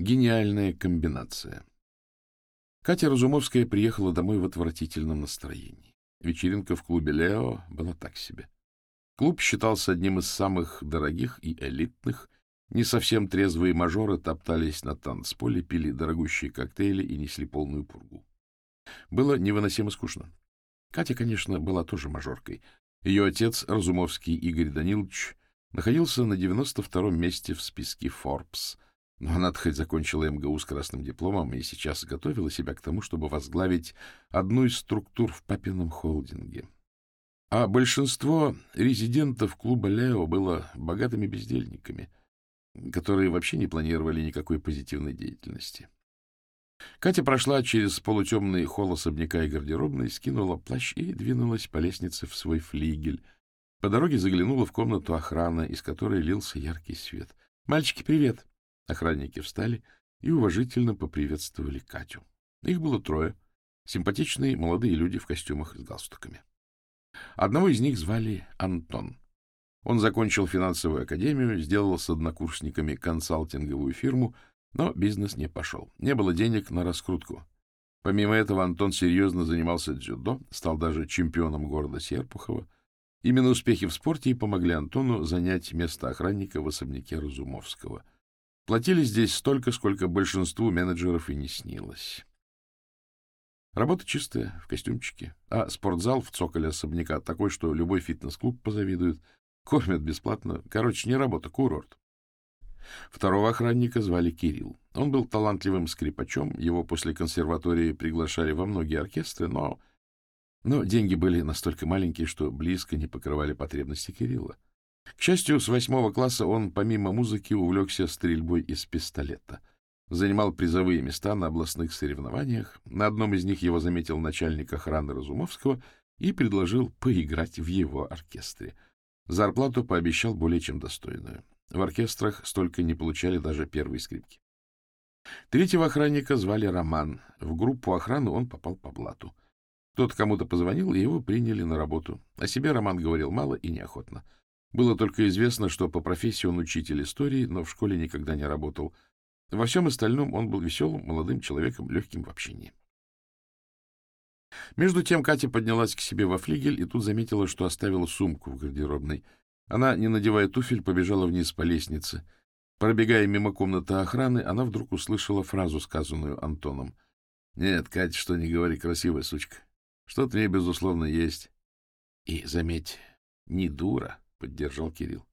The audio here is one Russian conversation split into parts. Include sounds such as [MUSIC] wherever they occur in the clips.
Гениальная комбинация. Катя Разумовская приехала домой в отвратительном настроении. Вечеринка в клубе «Лео» была так себе. Клуб считался одним из самых дорогих и элитных. Не совсем трезвые мажоры топтались на танцполе, пили дорогущие коктейли и несли полную пургу. Было невыносимо скучно. Катя, конечно, была тоже мажоркой. Ее отец, Разумовский Игорь Данилович, находился на 92-м месте в списке Forbes — но она хоть закончила МГУ с красным дипломом и сейчас готовила себя к тому, чтобы возглавить одну из структур в папином холдинге. А большинство резидентов клуба Лео было богатыми бездельниками, которые вообще не планировали никакой позитивной деятельности. Катя прошла через полутемный холл особняка и гардеробной, скинула плащ и двинулась по лестнице в свой флигель. По дороге заглянула в комнату охраны, из которой лился яркий свет. — Мальчики, привет! Охранники встали и уважительно поприветствовали Катю. Их было трое. Симпатичные молодые люди в костюмах с галстуками. Одного из них звали Антон. Он закончил финансовую академию, сделал с однокурсниками консалтинговую фирму, но бизнес не пошел. Не было денег на раскрутку. Помимо этого Антон серьезно занимался дзюдо, стал даже чемпионом города Серпухова. Именно успехи в спорте и помогли Антону занять место охранника в особняке Разумовского — Платили здесь столько, сколько большинству менеджеров и не снилось. Работа чистая, в костюмчике, а спортзал в цоколе особняка такой, что любой фитнес-клуб позавидует. Кормят бесплатно. Короче, не работа, курорт. Второго охранника звали Кирилл. Он был талантливым скрипачом, его после консерватории приглашали во многие оркестры, но... Но деньги были настолько маленькие, что близко не покрывали потребности Кирилла. К счастью, с восьмого класса он, помимо музыки, увлекся стрельбой из пистолета. Занимал призовые места на областных соревнованиях. На одном из них его заметил начальник охраны Разумовского и предложил поиграть в его оркестре. Зарплату пообещал более чем достойную. В оркестрах столько не получали даже первые скрипки. Третьего охранника звали Роман. В группу охраны он попал по блату. Кто-то кому-то позвонил, и его приняли на работу. О себе Роман говорил мало и неохотно. Было только известно, что по профессии он учитель истории, но в школе никогда не работал. Во всем остальном он был веселым, молодым человеком, легким в общении. Между тем Катя поднялась к себе во флигель и тут заметила, что оставила сумку в гардеробной. Она, не надевая туфель, побежала вниз по лестнице. Пробегая мимо комнаты охраны, она вдруг услышала фразу, сказанную Антоном. — Нет, Катя, что не говори, красивая сучка. Что-то в ней, безусловно, есть. И, заметь, не дура поддержал Кирилл.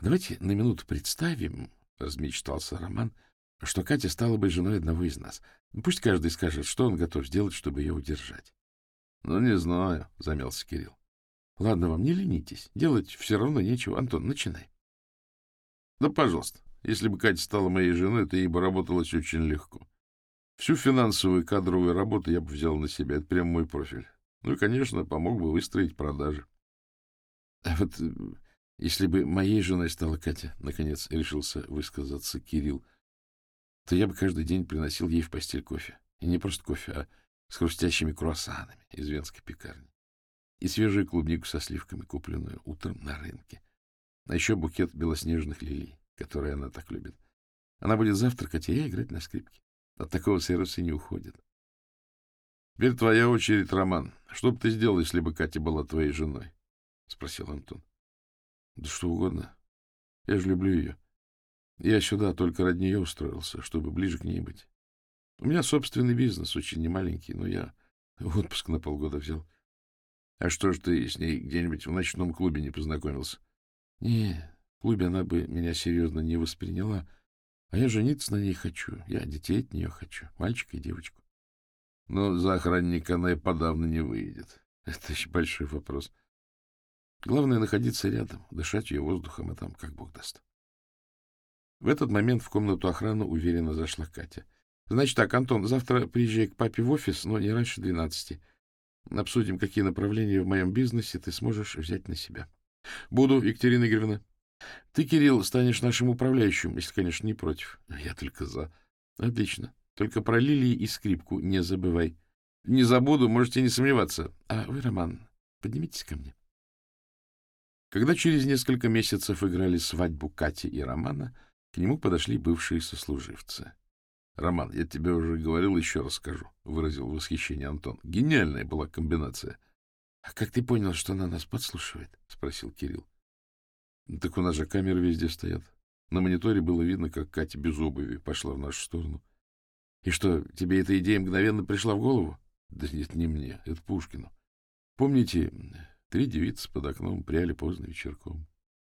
Давайте на минуту представим, размечтался Роман, что Катя стала бы женой одного из нас. Пусть каждый скажет, что он готов сделать, чтобы ее удержать. — Ну, не знаю, — замялся Кирилл. — Ладно вам, не ленитесь. Делать все равно нечего. Антон, начинай. — Да, пожалуйста. Если бы Катя стала моей женой, то ей бы работалось очень легко. Всю финансовую и кадровую работу я бы взял на себя. Это прям мой профиль. Ну и, конечно, помог бы выстроить продажи. А вот э, если бы моей женой стала Катя, наконец решился высказаться Кирилл, то я бы каждый день приносил ей в постель кофе. И не просто кофе, а с хрустящими круассанами из венской пекарни. И свежую клубнику со сливками, купленную утром на рынке. А еще букет белоснежных лилий, которые она так любит. Она будет завтракать, а я играть на скрипке. От такого сервиса не уходит. Теперь твоя очередь, Роман. Что бы ты сделал, если бы Катя была твоей женой? — спросил Антон. — Да что угодно. Я же люблю ее. Я сюда только ради нее устроился, чтобы ближе к ней быть. У меня собственный бизнес, очень немаленький, но я [LAUGHS] отпуск на полгода взял. А что ж ты с ней где-нибудь в ночном клубе не познакомился? Не, в клубе она бы меня серьезно не восприняла, а я жениться на ней хочу. Я детей от нее хочу, мальчика и девочку. Но за охранника она и подавно не выйдет. [LAUGHS] Это еще большой вопрос. Главное — находиться рядом, дышать ее воздухом, а там как бог даст. В этот момент в комнату охраны уверенно зашла Катя. — Значит так, Антон, завтра приезжай к папе в офис, но не раньше двенадцати. Обсудим, какие направления в моем бизнесе ты сможешь взять на себя. — Буду, Екатерина Игоревна. Ты, Кирилл, станешь нашим управляющим, если, конечно, не против. [LAUGHS] Я только за. Отлично. Только про лилии и скрипку не забывай. Не забуду, можете не сомневаться. А вы, Роман, поднимитесь ко мне. Когда через несколько месяцев играли свадьбу Кати и Романа, К нему подошли бывшие сослуживцы. — Роман, я тебе уже говорил, еще раз скажу, — выразил восхищение Антон. — Гениальная была комбинация. — А как ты понял, что она нас подслушивает? — спросил Кирилл. — Так у нас же камеры везде стоят. На мониторе было видно, как Катя без обуви пошла в нашу сторону. — И что, тебе эта идея мгновенно пришла в голову? — Да нет, не мне, это Пушкину. Помните, три девицы под окном пряли поздно вечерком.